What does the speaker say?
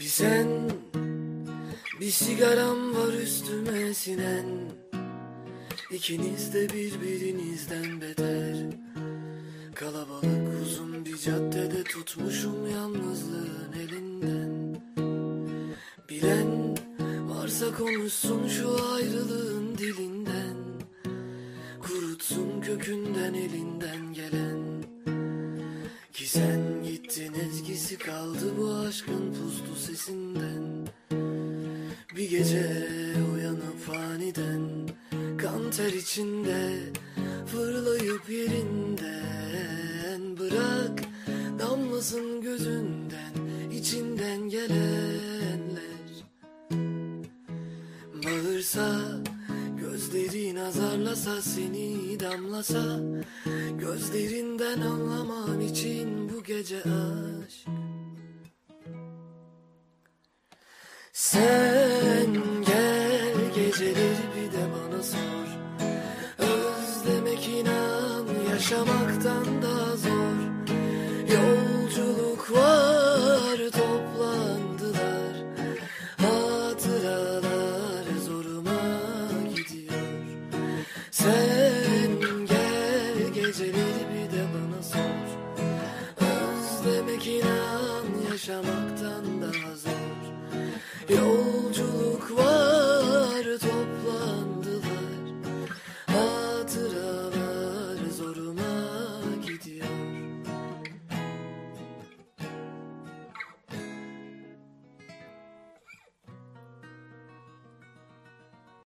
Bir sen bir sigaram var üstüme sinen. İkiniz de birbirinizden beter. Kalabalık uzun bir caddede tutmuşum yalnızlığın elinden. Bilen varsa konuşsun şu ayrılığın dilinden. Kurutsun kökünden elinden gelen. Ki sen gittin ezgisi kaldı bu aşkın puslu sesinden. Bir gece uyanıp aniden Kan ter içinde fırlayıp yerinden Bırak damlasın gözünden içinden gelenler. Bağırsa Gözlerin azarlasa seni damlasa Gözlerinden anlaman için bu gece aşk. Sen gel geceleri bir de bana sor. Özlemek inan yaşamaktan daha